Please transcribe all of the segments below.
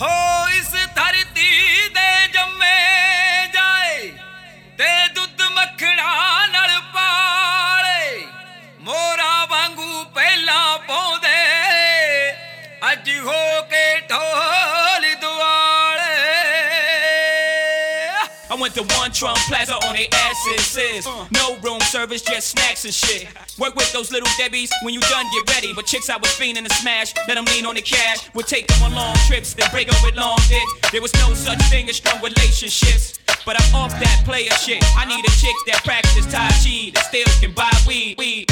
ਹੋ ਇਸ ਧਰਤੀ ਦੇ ਜੰਮੇ ਜਾਏ ਤੇ ਦੁੱਧ ਮੱਖਣਾ ਨਾਲ ਪਾਲੇ। ਮੋਰਾ ਵਾਂਗੂ ਪਹਿਲਾਂ ਪਾਉਂਦੇ, ਅੱਜ ਹੋ ਕੇ ਢੋਲ I went to One Trump Plaza on their asses. No room service, just snacks and shit. Work with those little Debbies when you done, get ready. But chicks I was fiending to smash, let them lean on the cash. Would take them on long trips, then break up with long dick. There was no such thing as strong relationships. But I'm off that player shit. I need a chick that practice Tai Chi, that still can buy weed. weed.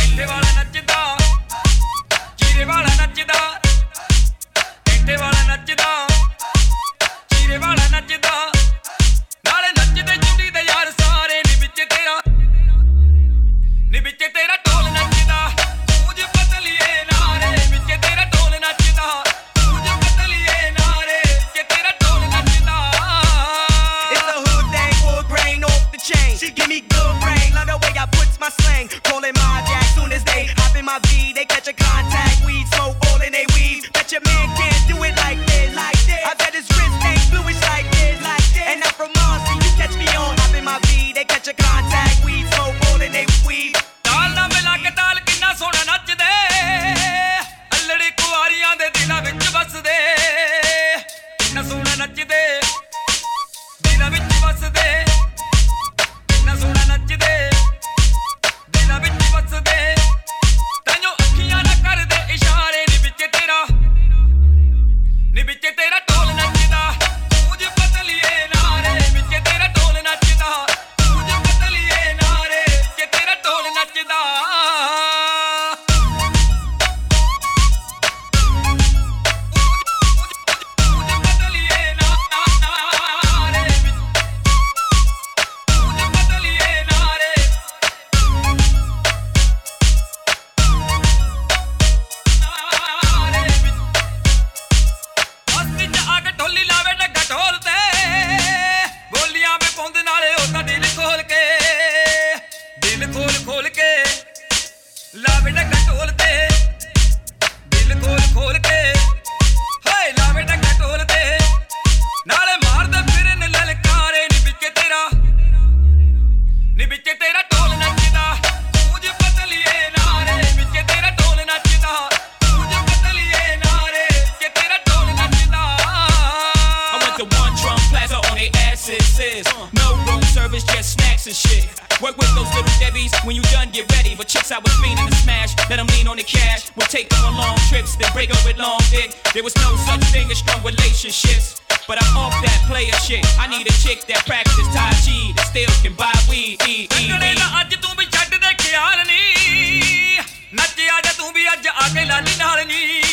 She give me good brain, love the way I puts my slang. Calling my jack soon as they hop in my V, they catch a contact. Weed smoke all in they weave. Bet your man can't do it like this, like this. I bet his wrist ain't bluish like this, like this. And I'm from Mars, so you catch me on hop in my V, they catch a contact. Weed smoke all in they weave. ਤਾਲ ਨਾਲ ਮਿਲਾ ਕੇ ਤਾਲ ਕਿੰਨਾ ਸੋਹਣਾ ਨੱਚਦੇ ਅਲੜੀ ਕੁਆਰੀਆਂ ਦੇ ਦਿਲਾਂ ਵਿੱਚ ਵਸਦੇ ਕਿੰਨਾ ਸੋਹਣਾ ਨੱਚਦੇ ਦਿਲਾਂ ਵਿੱਚ ਵਸਦੇ room service, just snacks and shit. Work with those little Debbies when you done, get ready. But chicks I was fiending to smash, let them lean on the cash. Would take them on long trips, then break up with long dick. There was no such thing as strong relationships. But I'm off that player shit. I need a chick that practice Tai Chi, that still can buy weed. weed, weed, ਨੱਚਣੇ weed. ਨਾ ਅੱਜ ਤੂੰ ਵੀ ਛੱਡ ਦੇ ਖਿਆਲ ਨੀ ਨੱਚਿਆ ਜਾ ਤੂੰ ਵੀ ਅੱਜ ਆ ਕੇ ਲਾਲੀ ਨਾਲ ਨੀ